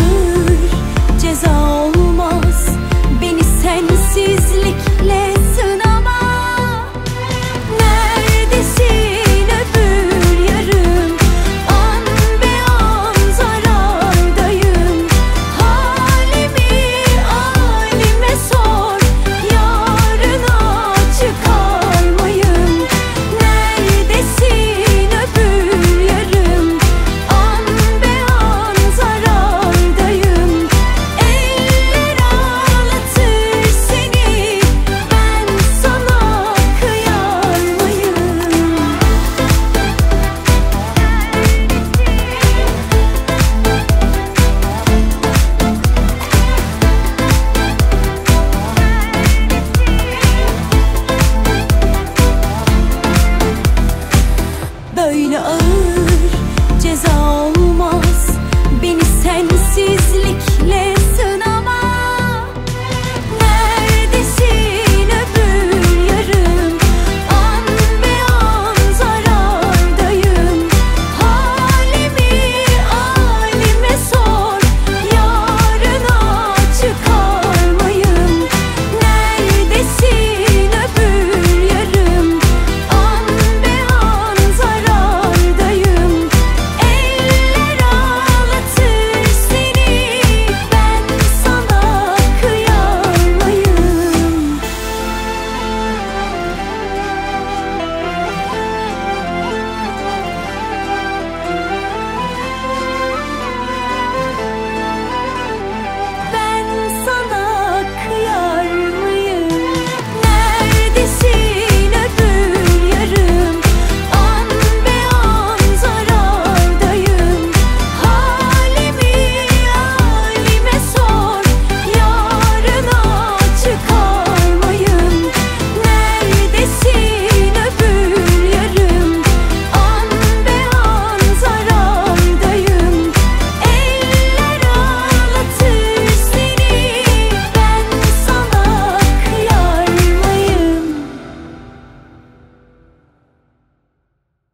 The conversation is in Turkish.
ağır ceza olmaz. Beni sensizlikle böyle ağır.